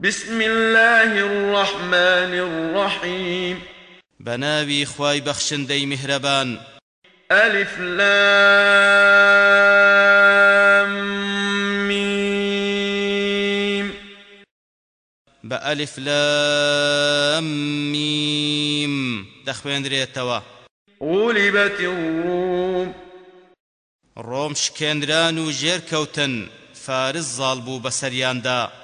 بسم الله الرحمن الرحيم. بناوي خواي بخشن دي مهربان ألف لام ميم بألف لام ميم دخوين ريتوا غلبت الروم. ڕۆم شکێنران و ژێر کەوتن. فارس زاڵ بوو بەسەریاندا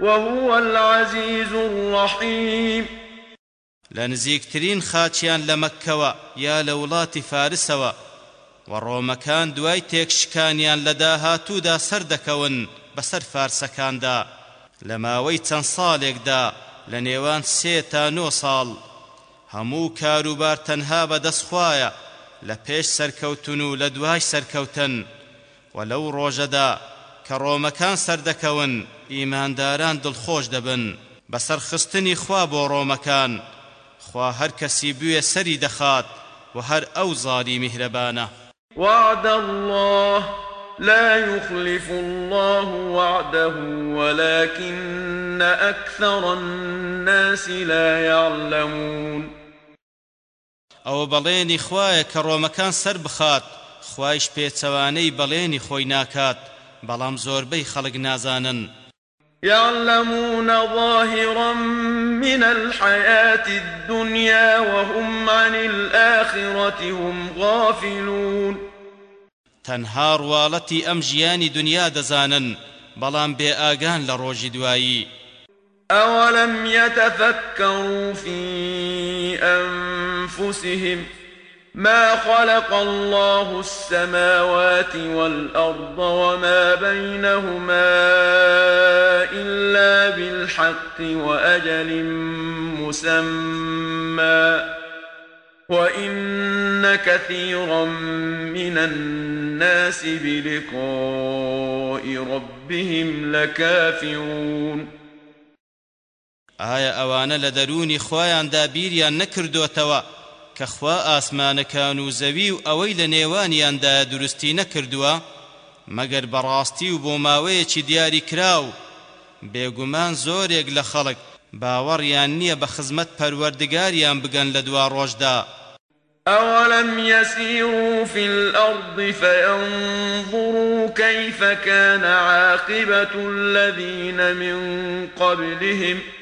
وهو العزيز الرحيم. لنزيكترين خاچيان لمكوا يا لولات فارسوا وڕۆمەکان دوای تێکشکانیان لە داهاتوودا سەردەکەون بەسەر فارسەکاندا. لە ماوەی چەند ساڵێکدا لە نێوان سێ تا نۆ ساڵ هەموو کاروبار تەنها بەدەستخوایە لە پێش سەرکەوتن و لە دوای سەرکەوتن و لەو ڕۆژەدا کە ڕۆمەکان سەردەکەون ئیمانداران دڵخۆش دەبن. بەسەر خستنی خوا بۆ ڕۆمەکان خوا هەر کەسی بوێ سەری دەخات و هەر ئەو زاری میهرەبانە. وعد الله لا يخلف الله وعده ولكن أكثر الناس لا يعلمون. بەڵێنی خوایە کە ڕۆمەکان سەر بخات خوایش پێچەوانەی بەڵێنی خۆی ناکات بەڵام زۆربەی خەڵک نازانن. يعلمون ظاهرا من الحياة الدنيا وهم عن الآخرة هم غافلون تنهار والتي أم جياني دنيا دزانن بلان بي آغان لروج دوائي أولم يتفكروا في أنفسهم ؟ ما خلق الله السماوات والأرض وما بينهما إلا بالحق وأجل مسمى. وإن كثيرا من الناس بلقاء ربهم لكافرون. آية أوان لدروني خوايان دابيريان نكردوتوا کە خوا ئاسمانەکان و زەوی و ئەوەی لە نێوانیاندا دروستی نەکردووە مەگەر بەڕاستی و بۆ ماوەیەکی دیاری کراو بێگومان زۆرێک لە خەڵک باوەڕیان نییە بە خزمەت پەروەردگاریان بگەن لە دوا ڕۆژدا أولم يسيروا في الأرض فينظروا كيف كان عاقبة الذين من قبلهم ؟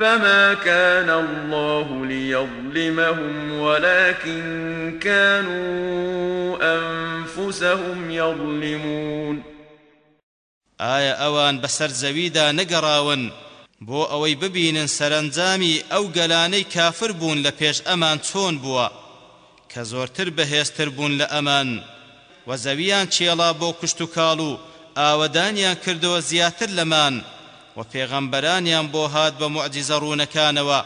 فما كان الله ليظلمهم ولكن كانوا أنفسهم يظلمون ئایا ئەوان بەسەر زەویدا نەگەڕاون بۆ ئەوەی ببینن سەرنجامی ئەو گەلانەی کافر بوون لە پێش ئەمان چۆن بووە کە زۆرتر بەهێزتر بوون لە ئەمان و زەویان چێڵا بۆ کشت و کاڵ و ئاوەدانیان کردەوە زیاتر لەمان و پێغەمبەرانیان بۆ هات بە معجزە ڕوونەکانەوە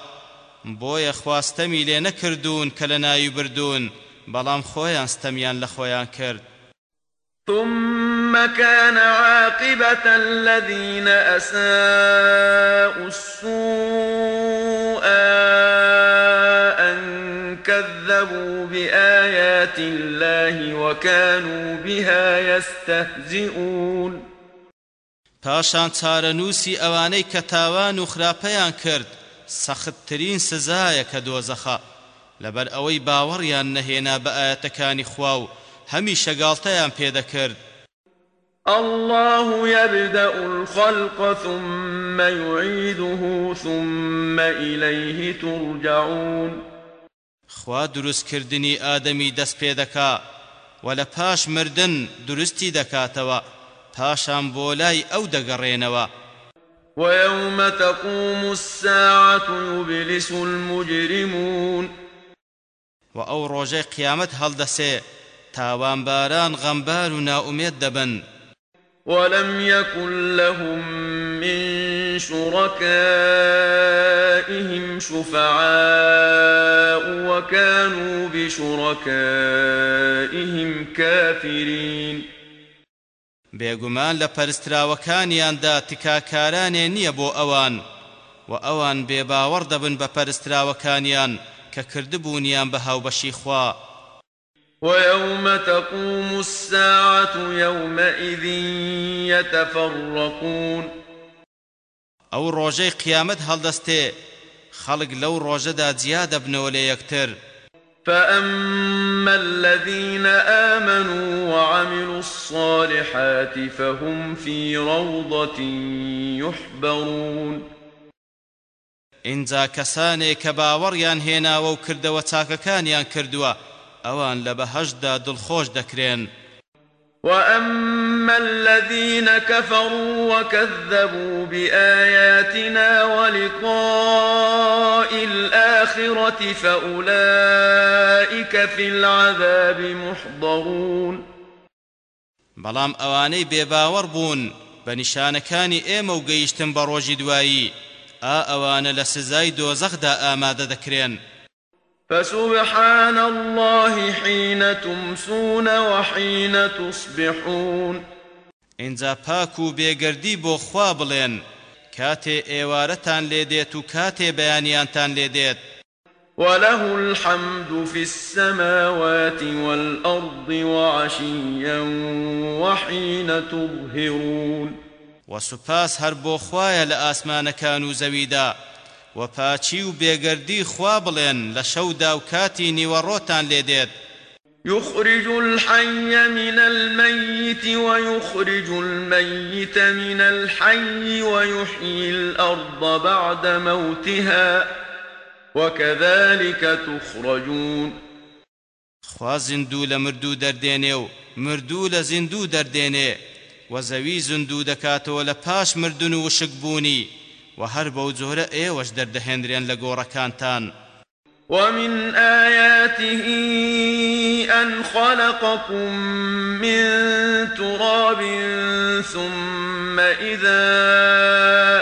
بۆیە خواستەمی لێ نەکردوون کە لە ناوی بردوون بەڵام خۆیان ثم كان عاقبة الذين أساءوا السوء أن كذبوا بآيات الله وكانوا بها يستهزئون. پاشان چارەنووسی ئەوانەی کە تاوان و خراپەیان کرد سەختترین سزایە کە دۆزەخە. لەبەر ئەوەی باوەڕیان نەهێنا بە ئاەتەکانی خوا و هەمی شەگاڵتەیان پێدەکرد. الله يبدأ الخلق ثم يعيده ثم إليه ترجعون. خوا دروستکردنی ئادەمی دەست پێ دەکا و لە پاش مردن درستی دەکاتەوە. پاشان بۆ لای ئەو دەگەڕێنەوە. ويوم تقوم الساعة يبلس المجرمون. وە ئەو ڕۆژی قیامەت هەڵدەسێ تاوانباران غەمبار نائومێد دەبن ولم يكن لهم من شركائهم شفعاء وكانوا بشركائهم كافرين. بێگومان لە پەرستراوەکانیاندا تکاکارانێ نییە بۆ ئەوان. و ئەوان بێباوەڕ دەبن بە پەرستراوەکانیان کە کردبوونیان بە هاوبەشی خوا. ويوم تقوم الساعة يومئذ يتفرقون. ئەو ڕۆژەی قیامەت هەڵدەستێ. خەڵک لەو ڕۆژەدا جیا دەبنەوە لە یەکتر. فأما الذين آمنوا وعملوا الصالحات فهم في روضة يحبرون اینجا کەسانێک کە باوەڕیان هێناوە و کردەوە چاکەکانیان کردووە ئەوان لە بەهەشدا دڵخۆش دەکرێن وأما الذين كفروا وكذبوا بآياتنا ولقاء الآخرة فأولئك في العذاب محضرون بەڵام ئەوانەی بێباوەڕ بوون بە نیشانەکانی ئێمە و گەیشتن بە ڕۆژی دوایی ئا ئەوانە لە سزای دۆزەخدا ئامادە دەکرێن. فسبحان الله حين تمسون وحين تصبحون. اینجا پاک و بێگەردی بۆ خوا بڵێن. کاتێ ئێوارەتان لێ دێت و کاتێ بەیانیانتان لێ دێت. وله الحمد في السماوات والأرض وعشيا وحين تظهرون. وسپاس هەر بۆ خوایە لە ئاسمانەکان و زەویدا. و پاچی و بێگەردی خوا بڵێن لە شەودا و کاتی نیوەڕۆتان لێ دێت يخرج الحي من الميت ويخرج الميت من الحي ويحيي الأرض بعد موتها وكذلك تخرجون. خوا زیندوو لە مردوو دەردێنێ و مردوو لە زیندوو دەردێنێ و زەوی زیندوو دەکاتەوە لە پاش مردن و وشک بوونی و هەر بەو جۆرە ئێوەش دەردەهێنرێن لە گۆڕەکانتان. ومن آياته أن خلقكم من تراب ثم إذا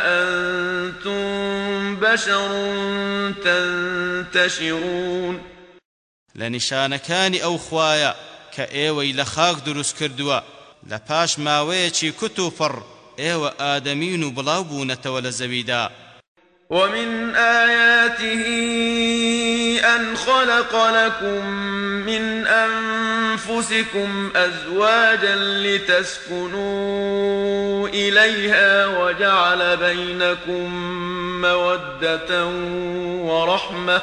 أنتم بشر تنتشرون. لنشانكان أو خوايا كأيوي لخاك دروس كردوا لپاش ماوەیەکی کت و فڕ ئێوە ئادەمین و بڵاو بوونەتەوە ومن آياته أن خلق لكم من أنفسكم أزواجا لتسكنوا إليها وجعل بينكم مودة ورحمة.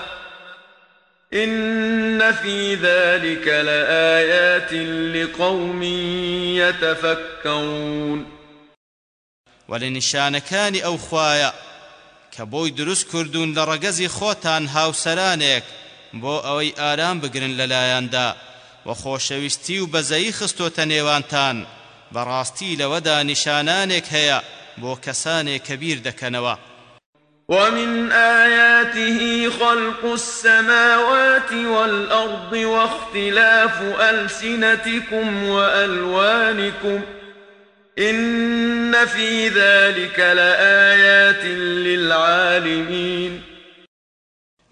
إن في ذلك لآيات لقوم يتفكرون. ولنشانكان أو خوايا کە بۆی دروست کردوون لە ڕەگەزی خۆتان هاوسەرانێک بۆ ئەوەی ئارام بگرن لەلایەندا و خۆشەویستی و بەزەیی خستۆتە نێوانتان بەڕاستی لەوەدا نیشانانێک هەیە بۆ کەسانێک کە ومن آياته خلق السماوات والأرض واختلاف ألسنتكم وألوانكم ۖ إن في ذلك لآيات للعالمين.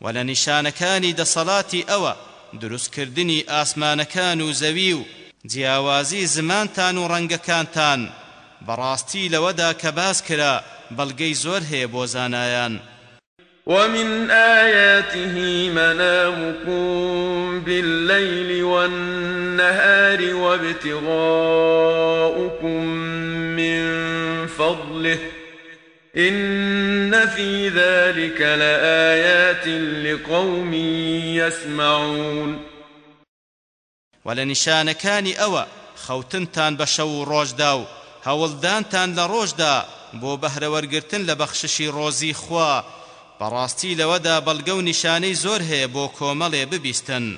ولنشانكاني دصلاتي أوى دروس كردني آسمان كانوا زويو جیاوازی زمانتان و ڕەنگەکانتان. بەڕاستی لەوەدا کە باس کرا بەڵگەی زۆر هەیە بۆ زانایان. ومن آياته منامكم بالليل والنهار وابتغاؤكم فضله. إن في ذلك لآيات لقوم يسمعون. ولنشان كان أوى خوتنتان بشو روجداو هەوڵدانتان لە ڕۆژدا بۆ بەهرەوەرگرتن لە بەخششی ڕۆزی خوا. بەڕاستی لەوەدا بەڵگە و نیشانەی زۆر هەیە ببیستن.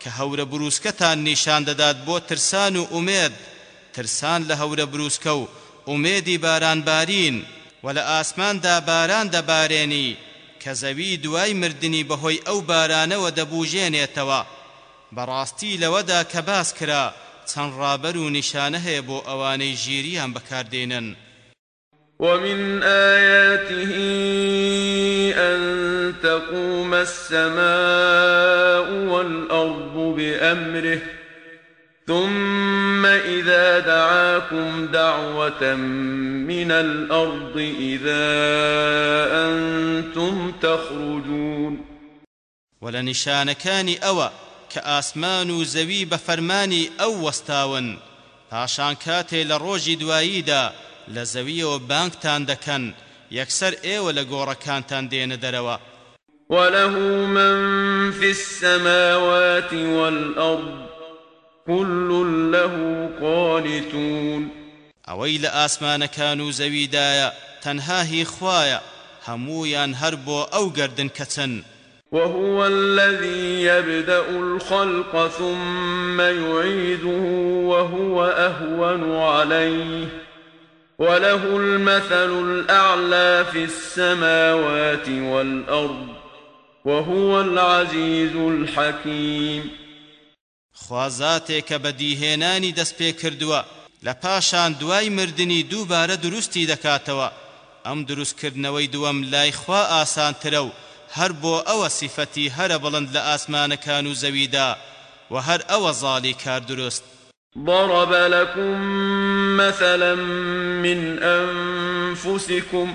کە هەورە بروسکەتان نیشان دەدات بۆ ترسان و ئومێد ترسان لە هەورە بروسکە و ئومێدی بارانبارین و لە ئاسماندا باران دەبارێنی کە زەوی دوای مردنی بەهۆی ئەو بارانەوە دەبوژێنێتەوە. بەڕاستی لەوەدا کە باس کرا چەند ڕابەر و نیشانە هەیە بۆ ئەوانەی ژیریان بەکاردێنن. ومن آياته أن تقوم السماء والأرض بأمره ثم إذا دعاكم دعوة من الأرض إذا أنتم تخرجون. ولنشان كان أوى كآسمان زوي بفرماني أو وستاون پاشان کاتێ لە ڕۆژی دواییدا لە زەویەوە بانگتان دەکەن یەکسەر ئێوە لە گۆڕەکانتان وله من في السماوات والأرض كل له قانتون ئەوەی لە ئاسمانەکان و زەویدایە تەنها هی خوایە هەمویان هەر بۆ ئەو گردن کەچن وهو الذي يبدأ الخلق ثم يعيده وهو أهون عليه. وله المثل الأعلى في السماوات والأرض وهو العزيز الحكيم. خوازاتێکە بەدیهێنانی دەست پێ کردووە. لە پاشان دوای مردنی دووبارە دروستی دەکاتەوە. ئەم دروستکردنەوەی دووەم لای خوا ئاسانترە و هەر بۆ ئەوە سیفەتی هەرە بڵند لە ئاسمانەکان و زەویدا و هەر ئەوە زاڵی کار دروست. ضرب لكم مثلا من أنفسكم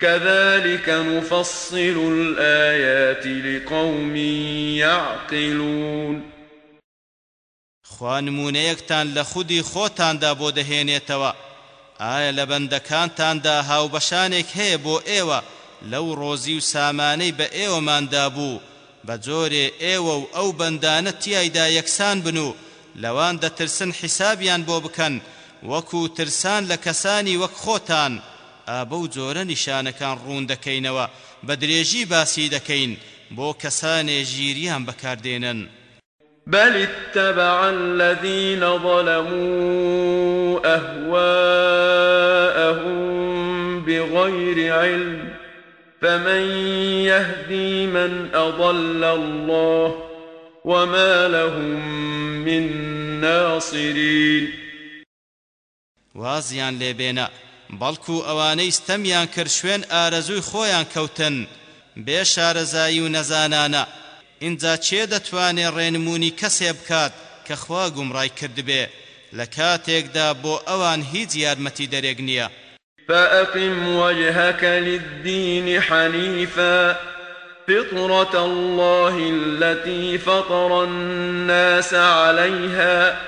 كذلك نفصل الآيات لقوم يعقلون. خوا نمونەیەکتان لە خودی خۆتاندا بۆ دەهێنێتەوە. ئایا لە بەندەکانتاندا هاوبەشانێک هەیە بۆ ئێوە لەو ڕۆزی و سامانەی بە ئێوەماندا بوو بە جۆرێ ئێوە و ئەو بەندانە تیایدا یەکسان بن و لەوان دەترسن حیسابیان بۆ بکەن وەکو ترسان لە کەسانی وەک خۆتان. ئابە و جۆرە نیشانەکان ڕوون دەکەینەوە. بە درێژی باسی دەکەین بۆ کەسانێ ژیریان بەکاردێنن. بل اتبع الذين ظلموا أهواءهم بغير علم. فمن يهدي من أضل الله وما لهم من ناصرين. وازیان لێبێنە بەڵکو ئەوانەی ستەمیان کرد شوێن ئارەزووی خۆیان کەوتن. بێ شارەزایی و نەزانانە. ئینجا چێ دەتوانێ ڕێنمونی کەسێ بکات کە خوا گومڕای کردبێ لە کاتێکدا بۆ ئەوان هیچ یارمەتی دەرێک نییە. فأقم وجهك للدين حنيفا. فطرة الله التي فطر الناس عليها.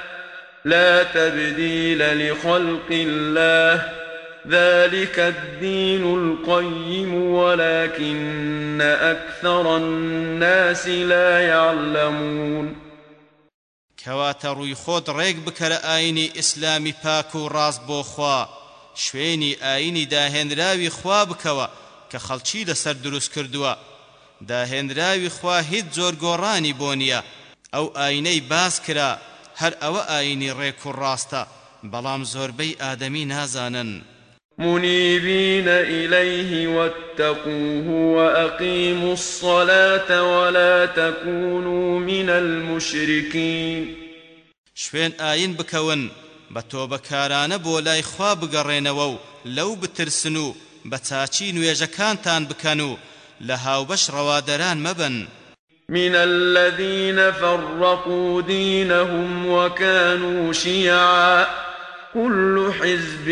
لا تبديل لخلق الله ذلك الدين القيم ولكن أكثر الناس لا يعلمون. کەواتە ڕووی خۆت ڕێک بکەرە ئاینی ئیسلامی پاک و ڕاست بۆ خوا. شوێنی ئاینی داهێنراوی خوا بکەوە کە خەڵکی لەسەر دروست کردووە. داهێنراوی خوا هیچ زۆر گۆڕانی بۆ نییە. ئەو ئاینەی باس کرا هەر ئەوە ئاینی و ڕاستە بەڵام زۆربەی ئادەمی نازانن. منيبين إليه واتقوه وأقيموا الصلاة ولا تكونوا من المشركين. شوێن ئاین بکەون بە تۆبەکاران بۆ لای خوا بگەڕێنەوە لو بترسنو بتاچین وێژەکانتان بکەن و لە هاوبەش ڕەوادەران مەبن. من الذين فرقوا دينهم وكانوا شيعا. كل حزب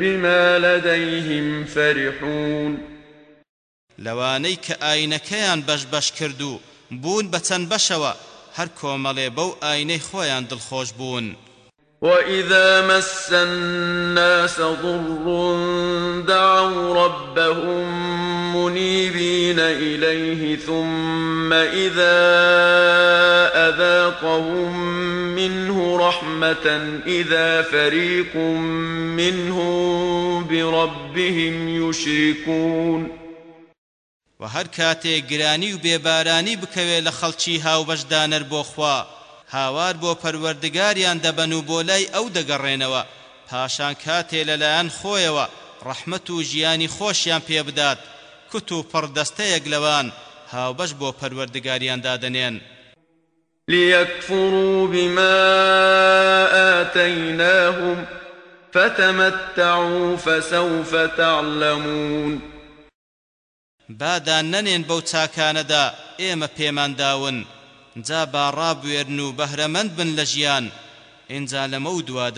بما لديهم فرحون. لەوانەی کە ئاینەکەیان بەش بەش کردو بوون بە چەند بەشەوە هەر کۆمەڵێ بەو ئاینەی خۆیان دڵخۆش بوون. وإذا مس الناس ضر دعوا ربهم منيبين إليه ثم إذا أذاقهم رحمة إذا فريق منهم بربهم يشركون وهر كاتي گرانی و بێبارانی بکەوێ لە خەڵکی هاوبەشدانەر بۆ خوا هاوار بۆ پەروەردگاریان دەبەن و بۆ لای پاشان کاتێ لەلایەن خۆیەوە ڕەحمەت و ژیانی خۆشیان پێ بدات. کت و پڕدەستەیەک لەوان هاوبەش بۆ پەروەردگاریان ليكفروا بما آتيناهم فتمتعوا فسوف تعلمون. با دان نەنێن بەو چاکانەدا ئێمە پێمان داون جا با ڕابوێرن و بەهرەمەند بن لە ژیان ئینجا لەمە و دوا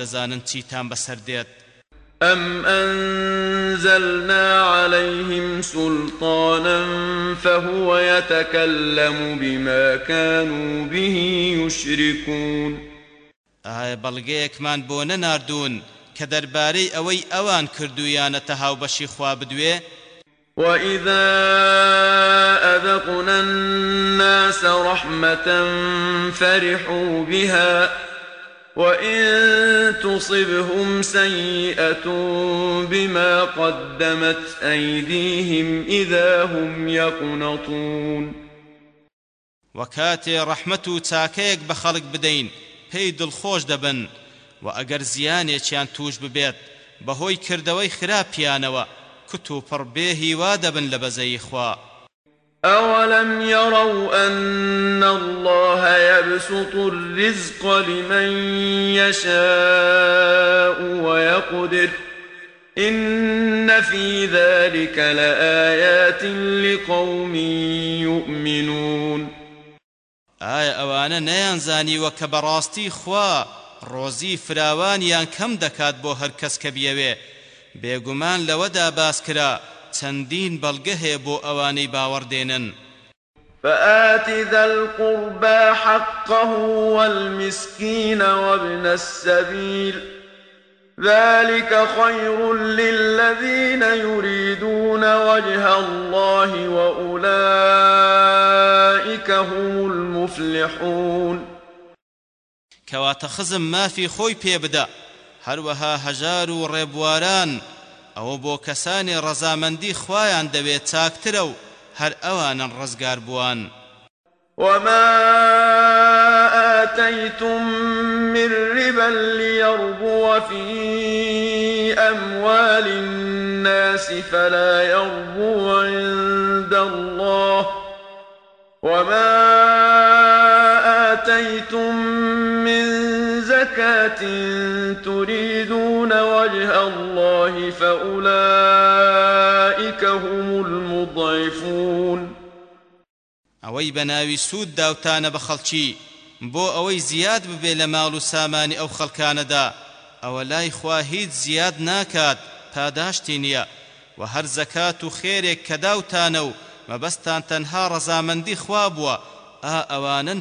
أم أنزلنا عليهم سلطانا فهو يتكلم بما كانوا به يشركون ئایا بەڵگەیەکمان بۆ نەناردوون کە دەربارەی ئەوەی ئەوان کردویانەتە هاوبەشی خوا بدوێ؟ وإذا أذقنا الناس رحمة فرحوا بها وإن تصبهم سيئة بما قدمت أيديهم إذا هم يقنطون وكاتي رحمة تاكيك بخلق بدين پێی دڵخۆش دەبن. و ئەگەر زیانێکیان توش ببێت بەهۆی کردەوەی خراپیانەوە کت و پڕ بێهیوا دەبن لە بەزەی خوا. أولم يروا أن الله يبسط الرزق لمن يشاء ويقدر إن في ذلك لآيات لقوم يؤمنون ئایا ئەوانە نەیانزانیوە کە بەڕاستی خوا ڕۆزی فراوانیان کەم دەکات بۆ هەر کەس کە بیەوێ؟ بێگومان چەندین بەڵگە هەیە بۆ ئەوانەی باوەڕدێنن فآت ذا القربى حقه والمسكين وابن السبيل ذلك خير للذين يريدون وجه الله وأولئك هم المفلحون. كوات خزم ما في خوي بيبدا هەروەها هەژار و ڕێبواران ئەوە بۆ کەسانی ڕەزامەندی خوایان دەوێت چاکترە و هەر ئەوانن ڕزگار بووان. وما آتيتم من ربا ليربو في أموال الناس فلا يربو عند الله وما آتيتم من زكاة تريدون وجه الله فأولئك هم المضعفون ئەوەی بەناوی سوود داوتانە بە خەڵکی بۆ ئەوەی زیاد ببێ لە ماڵ و سامانی ئەو خەڵکانەدا. ئەوە لای خوا هیچ زیاد ناکات پاداشتی نییە. و هەر زەکات و خێرێک کە داوتانە و مەبەستان تەنها ڕەزامەندی خوا بووە ئا ئەوانن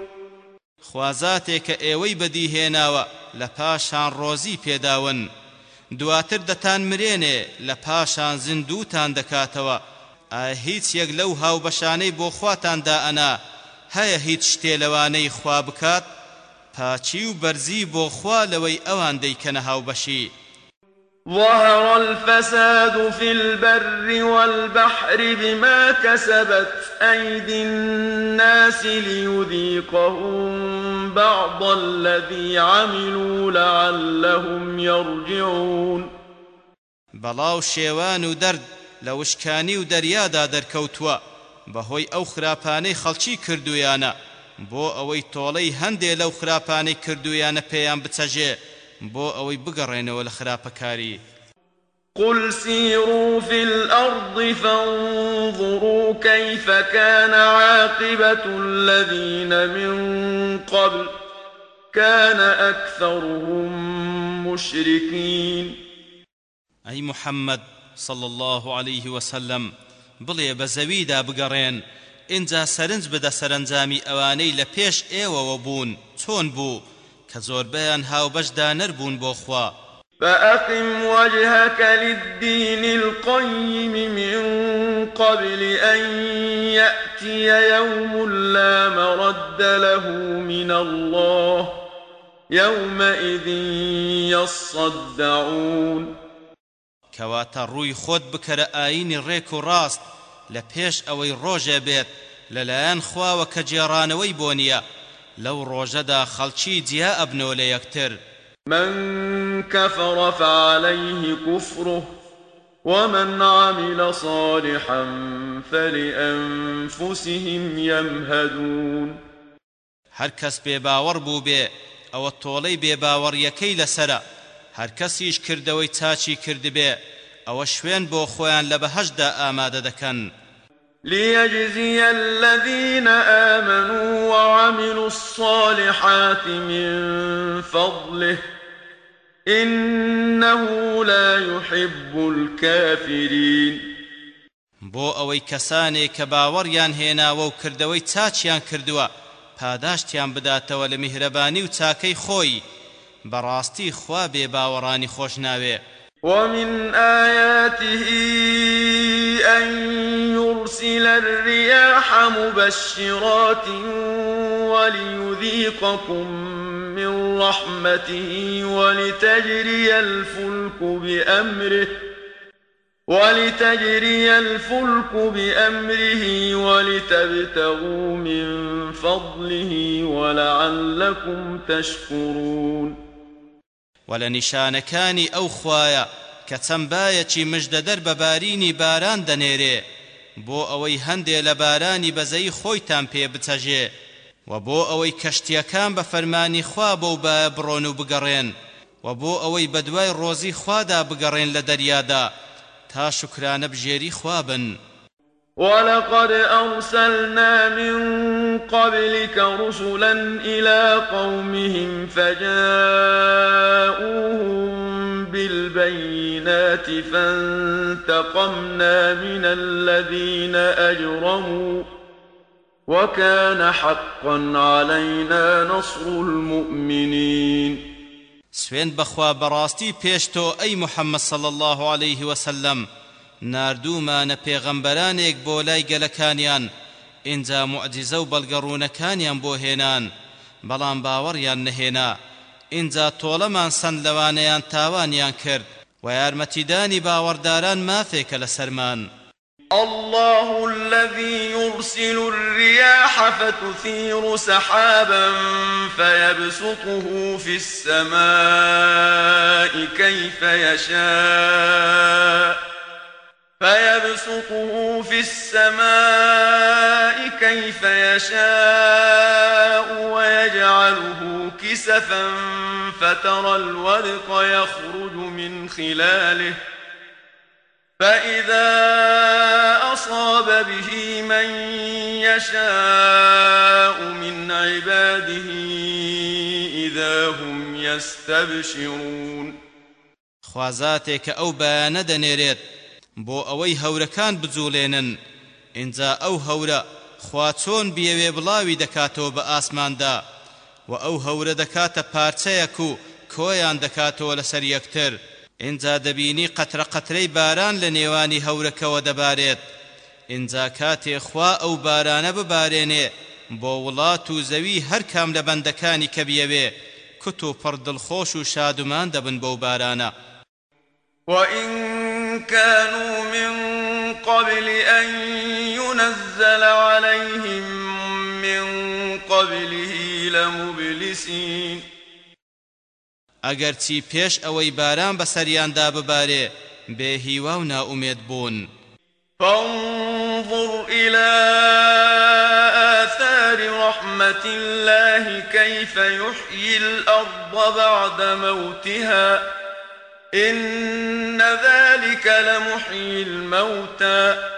خوازاتێک کە ئێوەی بەدیهێناوە لە پاشان ڕۆزی پێداون. دواتر دەتان مرێنێ لە پاشان زیندووتان دەکاتەوە. ئایا هیچ یەک لەو هاوبەشانەی بۆ خواتاندا ئەنا. هەیە هیچ شتێ لەوانەی خوا بکات؟ پاچی و بەرزی بۆ خوا لەوەی ئەوان دەیکەنە هاوبەشی. ظهر الفساد في البر والبحر بما كسبت أيدي الناس ليذيقهم بعض الذي عملوا لعلهم يرجعون. بەڵاو شێوان و دەرد لە وشکانی و دەریادا دەرکەوتووە بەهۆی ئەو خراپانەی خەڵکی کردویانە بۆ ئەوەی تۆڵەی هەندێ لەو خراپانەی کردویانە پێیان بۆ ئەوەی بگەڕێنەوە لە خراپەکاری. قل سيروا في الأرض فانظروا كيف كان عاقبة الذين من قبل كان أكثرهم مشركين. أي محمد صلى الله عليه وسلم بڵێ بە زەویدا بگەڕێن ئینجا سەرنج بدە سەرنجامی ئەوانەی لە پێش ئێوەوە بوون چۆن بوو؟ کە زۆربیان هاوبەشدا نەربوون بۆ خوا. فأقم وجهك للدين القيم من قبل أن يأتي يوم لا مرد له من الله يومئذ يصدعون. کەواتە ڕووی خۆت بکەرە ئاینی ڕێک و ڕاست لە پێش ئەوەی ڕۆژێ بێت لەلایەن خواوە کە جێڕانەوەی بۆ نییە. ڕۆژەدا خەڵکی جیا ئەبنەوە لە یەکتر. من كفر فعليه كفره ومن عمل صالحا فلأنفسهم يمهدون. هر کس بێباوەڕ بوو بێ ئەوە تۆڵەی بێباوەڕیەکەی لەسرە. هەر کەسیش کردەوەی چاچی کردبێ ئەوە شوێن بۆ خۆیان لە بەهەشدا ئامادە دەکەن. ليجزي الذين آمنوا وعملوا الصالحات من فضله إنه لا يحب الكافرين. بۆ ئەوەی کەسانێک کە باوەڕیان هێناوە و کردەوەی چاچیان کردووە پاداشتیان بداتەوە لە میهرەبانی و چاکەی خۆی بەڕاستی خوا بێ باوەڕانی خۆش ناوێ ومن آياته أن يرسل الرياح مبشرات وليذيقكم من رحمته ولتجري الفلك بأمره ولتجري الفلك بأمره ولتبتغوا من فضله ولعلكم تشكرون. و لە نیشانەکانی ئەو خوایە کە چەمبایەکی مژدەدەر بە بارینی باران دەنێرێ. بۆ ئەوەی هەندێ لە بارانی بەزەی خۆیتان پێ بچەژێ و بۆ ئەوەی کەشتیەکان بە فەرمانی خوا بۆ بە بڕۆن و بگەڕێن و بۆ ئەوەی بەدوای ڕۆزی خوادا بگەڕێن لە دەریادا. تا شکرانە بژێری خوابن ولقد أرسلنا من قبلك رسلا إلى قومهم فجاءوهم بالبينات فانتقمنا من الذين أجرموا وكان حقا علينا نصر المؤمنين. سوين بخوا براستي بيشتو أي محمد صلى الله عليه وسلم ناردوومانە پێغەمبەرانێک بۆ لای گەلەکانیان ئینجا معجزە و بەڵگەڕوونەکانیان بۆ هێنان بەڵام باوەڕیان نەهێنا. ئینجا تۆڵەمان سند لەوانەیان تاوانیان کرد و باوەڕداران مافێکە لە سەرمان. الله الذي يرسل الرياح فتثير سحابا فيبسطه في السماء كيف يشاء. فيبسطه في السماء كيف يشاء ويجعله كسفا فترى الودق يخرج من خلاله. فإذا أصاب به من يشاء من عباده إذا هم يستبشرون. خوازاتك أو بيان دنيريت بۆ ئەوەی هەورەکان بجوڵێنن. ئینجا ئەو هەورە خوا چۆن بیەوێ بڵاوی دەکاتەوە بە ئاسماندا و ئەو هەورە دەکاتە پارچەیەک و کۆیان دەکاتەوە لەسەر یەکتر. ئینجا دەبینی قەترە قەترەی باران لە نێوانی هەورەکەوە دەبارێت. ئینجا کاتێ خوا ئەو بارانە ببارێنێ بۆ وڵات و زەوی هەر کام لە بەندەکانی کە بیەوێ. کت و پڕدڵخۆش و شادومان دەبن بەو بارانە. وإن كانوا من قبل أن ينزل عليهم من قبله لمبلسين. ئەگەر چی پێش ئەوەی باران بەسەریاندا ببارێ بێهیوا و ناومێت بوون فانظر إلى آثار رحمة الله كيف يحيي الأرض بعد موتها. إن ذلك لمحيي الموتى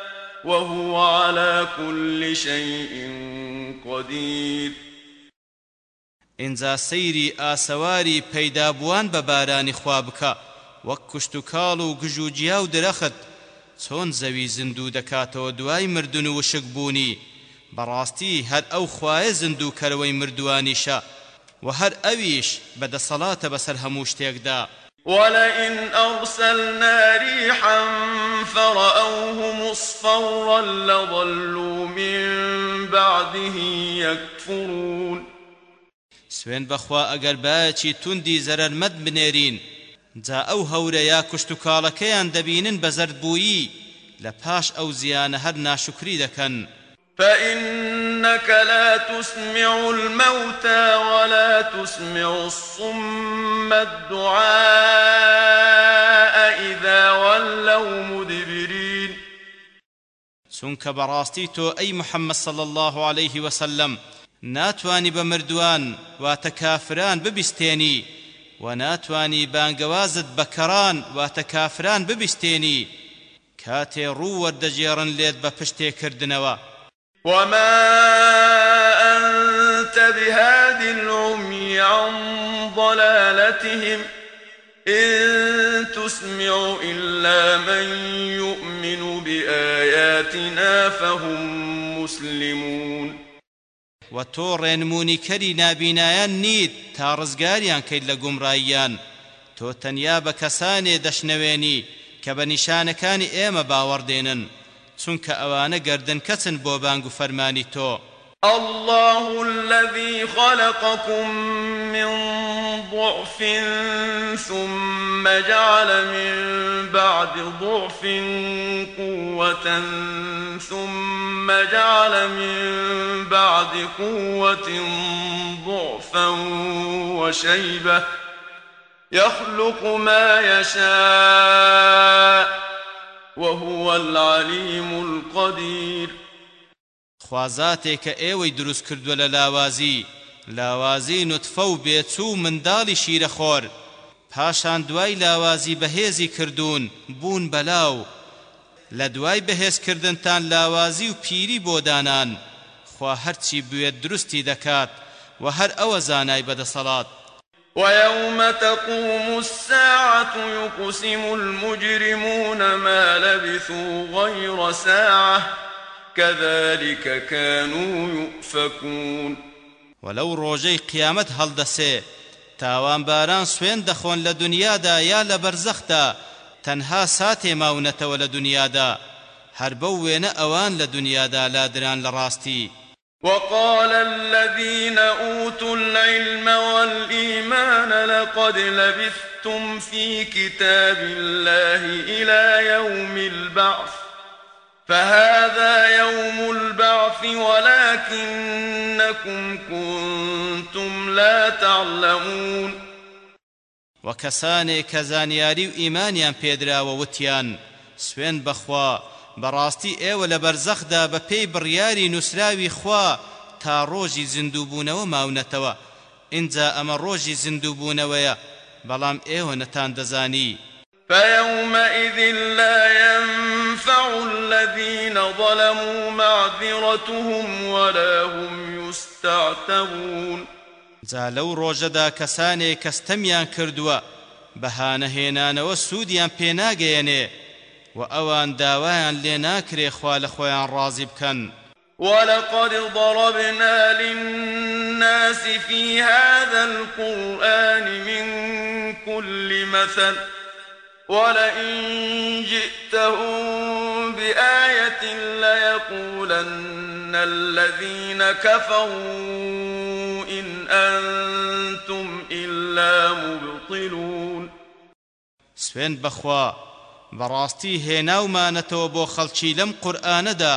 وهو على كل شيء قدير. ئینجا سەیری ئاسەواری پەیدابووان بە بارانی خوا بکە وەک کوشت و کاڵ و گژ و جیا و درەخت چۆن زەوی زیندوو دەکاتەوە دوای مردن و وشک بوونی. بەڕاستی هەر ئەو خوایە زیندوو کەرەوەی مردوانیشە ولئن أرسلنا ريحا فرأوه مصفرا لظلوا من بعده يكفرون سوێن بەخوا ئەگەر باەکی توندی زەرەرمەد بنێرین جا هەورە یا کوشت و کاڵەکەیان دەبینن بە زەردبوویی لە پاش ئەو زیانە ناشکری دەکەن. فإنك لا تسمع الموتى ولا تسمع الصم الدعاء إذا ولوا مدبرين. چونکە بەڕاستی تۆ ئەی محەممەد صل الله عليه وسلم ناتوانی بە مردووان واتە کافران ببیستێنی و ناتوانی بانگەوازت بەکەڕان واتە کافران ببیستێنی کاتێ ڕوو وما أنت بهاد العمي عن ضلالتهم إن تسمع إلا من يؤمن بآياتنا فهم مسلمون و تۆ ڕێنمونی کەری نابینایان نیت تا گومڕاییان. تۆ تەنیا بە کەسانێ دەشنەوێنی کە بە نیشانەکانی ئێمە باوەڕدێنن چونکە ئەوانە گردن کەچن بۆ بانگ و فەرمانی تۆ. الله الذي خلقكم من ضعف ثم جعل من بعد ضعف قوة ثم جعل من بعد قوة ضعفا وشيبة يخلق ما يشاء وهو العليم القدير. خوا زاتێک کە ئێوەی دروست کردووە لە لاوازی. لاوازی نوتفە و بێچوو منداڵی شیرەخۆر پاشان دوای لاوازی بەهێزی کردوون بوون بە لاو. لە دوای بەهێزکردنتان لاوازی و پیری بۆ دانان. خوا هەرچی بوێت دروستی دەکات و هەر ئەوە زانای بەدەسەڵات. ويوم تقوم الساعة يقسم المجرمون ما لبثوا غير ساعة كذلك كانوا يؤفكون. وە لەو ڕۆژی قیامەت هەڵدەسێ تاوانباران سوێند دەخۆن لە دنیادا یا لە بەرزەخدا تەنها ساتێ دنیادا هەر بەو وێنە ئەوان لە دنیادا لادران لە ڕاستی وقال الذين أوتوا العلم والإيمان لقد لبثتم في كتاب الله إلى يوم البعث. فهذا يوم البعث ولكنكم كنتم لا تعلمون. وكساني كزانياري وإيمانيان بيدرا ووتيان سوين بخوا بەڕاستی ئێوە لە بەرزەخدا بە پێی بڕیاری نووسراوی خوا تا ڕۆژی زیندووبوونەوە ماونەتەوە. اینجا ئەمە ڕۆژی زیندووبوونەوەیە بەڵام ئێوە نەتان دەزانی. فيومئذ لا ينفع الذين ظلموا معذرتهم ولا هم يستعتبون. جا لەو ڕۆژەدا کەسانێک کەستەمیان کردووە بەهانەهێنانەوە سوودیان پێناگەیەنێ. و ئەوان داوایان لێ ناکرێ خوا لە خۆیان ڕازی بکەن ولقد ضربنا للناس في هذا القرآن من كل مثل. ولئن جئتهم بآية ليقولن الذين كفروا إن أنتم إلا مبطلون. سوين بخوا بەڕاستی هێناومانەتەوە بۆ خەڵکی لەم قورآانەدا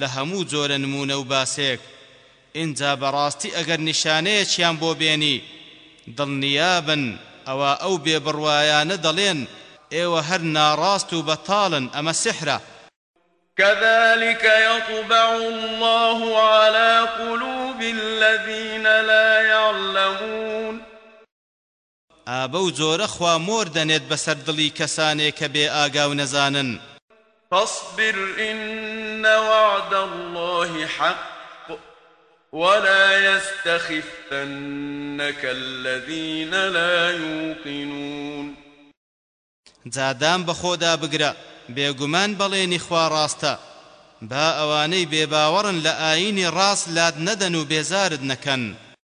لە هەموو جۆرە نمونە و باسێک اینجا بەڕاستی ئەگەر نیشانەیەکیان بۆ بێنی دڵنیابن ئەوە ئەو بێبڕوایانە دەڵێن ئێوە هەر ناڕاست و بەتاڵن ئەمە سحرە كذلك يطبع الله على قلوب الذين لا يعلمون. ئابە و جۆرە خوا مۆر دەنێت بەسەر دڵی کەسانێک کە بێ ئاگا و نەزانن. فاصبر إن وعد الله حق ولا يستخفنك الذين لا يوقنون. جادام بەخۆدا بگرە بێگومان بەڵێنی خوا ڕاستە. با ئەوانەی بێباوەڕن لە ئاینی ڕاست لات نەدەن و بێزارت نەکەن.